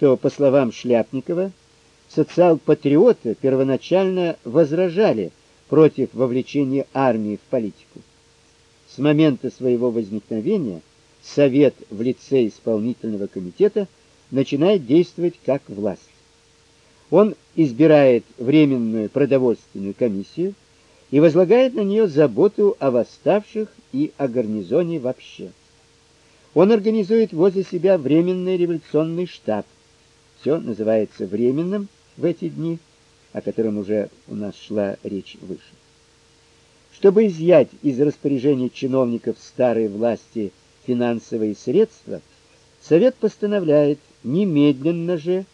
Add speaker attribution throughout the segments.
Speaker 1: что, по словам Шляпникова, социал-патриоты первоначально возражали против вовлечения армии в политику. С момента своего возникновения Совет в лице исполнительного комитета начинает действовать как власть. Он избирает временную продовольственную комиссию и возлагает на нее заботу о восставших и о гарнизоне вообще. Он организует возле себя временный революционный штаб. Все называется временным в эти дни, о котором уже у нас шла речь выше. Чтобы изъять из распоряжения чиновников старой власти финансовые средства, Совет постановляет немедленно же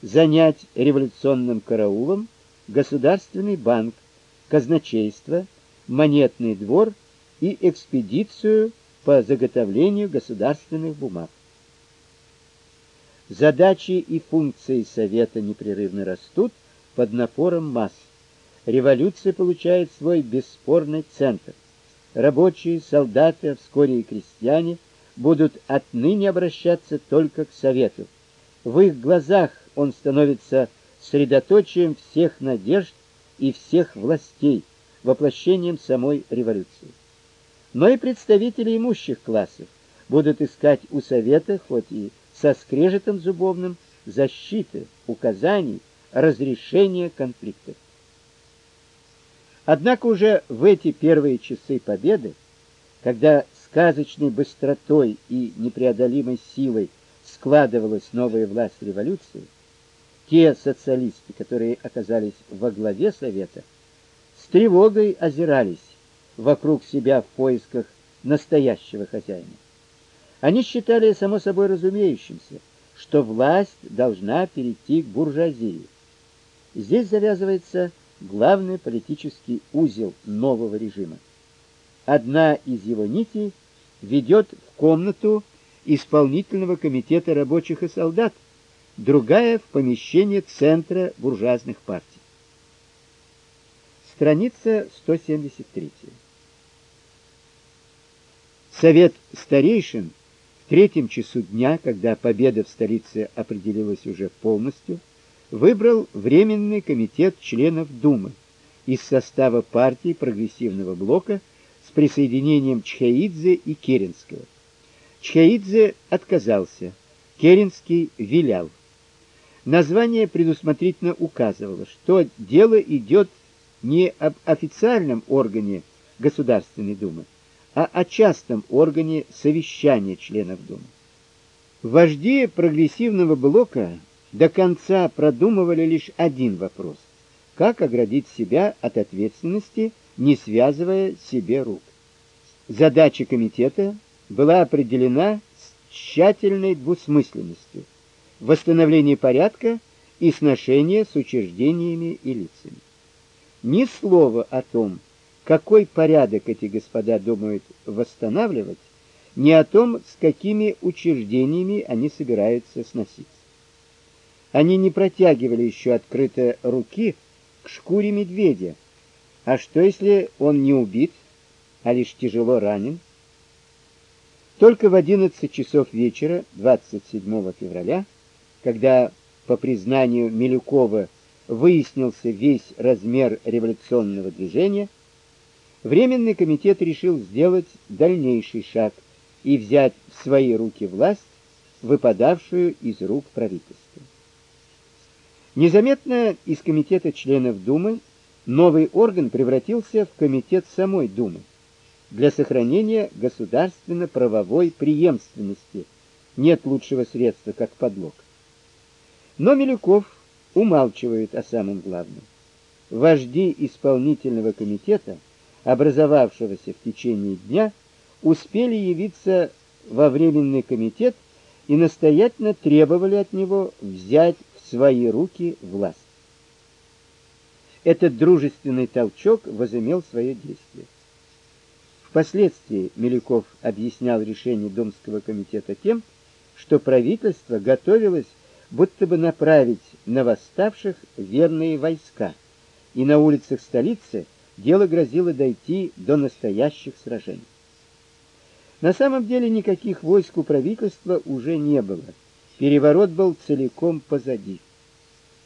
Speaker 1: занять революционным караулом Государственный банк, казначейство, монетный двор и экспедицию по заготовлению государственных бумаг. Задачи и функции Совета непрерывно растут под напором масс. Революция получает свой бесспорный центр. Рабочие, солдаты, а вскоре и крестьяне будут отныне обращаться только к Совету. В их глазах он становится средоточием всех надежд и всех властей, воплощением самой революции. Но и представители имущих классов будут искать у Совета, хоть и со скрежетом зубовным защиты, указаний, разрешения конфликтов. Однако уже в эти первые часы победы, когда сказочной быстротой и непреодолимой силой складывалась новая власть революции, те социалисты, которые оказались во главе совета, с тревогой озирались вокруг себя в поисках настоящего хозяина. Они считали само собой разумеющимся, что власть должна перейти к буржуазии. Здесь завязывается главный политический узел нового режима. Одна из его нитей ведет в комнату исполнительного комитета рабочих и солдат, другая в помещение центра буржуазных партий. Страница 173. Совет старейшин третьем часу дня, когда победа в столице определилась уже полностью, выбрал временный комитет членов Думы из состава партии прогрессивного блока с присоединением Чхеидзе и Керенского. Чхеидзе отказался, Керенский вилял. Название предусмотрительно указывало, что дело идет не об официальном органе Государственной Думы, а о частном органе совещания членов Думы. Вожди прогрессивного блока до конца продумывали лишь один вопрос: как оградить себя от ответственности, не связывая себе рук. Задача комитета была определена с тщательной двусмысленностью: восстановление порядка и сношение с учреждениями и лицами. Ни слова о том, какой порядок эти господа думают восстанавливать, не о том, с какими учреждениями они собираются сноситься. Они не протягивали еще открыто руки к шкуре медведя. А что если он не убит, а лишь тяжело ранен? Только в 11 часов вечера 27 февраля, когда по признанию Милюкова выяснился весь размер революционного движения, Временный комитет решил сделать дальнейший шаг и взять в свои руки власть, выпадавшую из рук правительства. Незаметно из комитета членов Думы новый орган превратился в комитет самой Думы для сохранения государственно-правовой преемственности. Нет лучшего средства, как подлог. Но Милюков умалчивает о самом главном. Вожди исполнительного комитета – образовавшегося в течение дня, успели явиться во временный комитет и настоятельно требовали от него взять в свои руки власть. Этот дружественный толчок возымел свое действие. Впоследствии Милюков объяснял решение Думского комитета тем, что правительство готовилось будто бы направить на восставших верные войска, и на улицах столицы дело грозило дойти до настоящих сражений. На самом деле никаких войск у правительства уже не было. Переворот был целиком позади.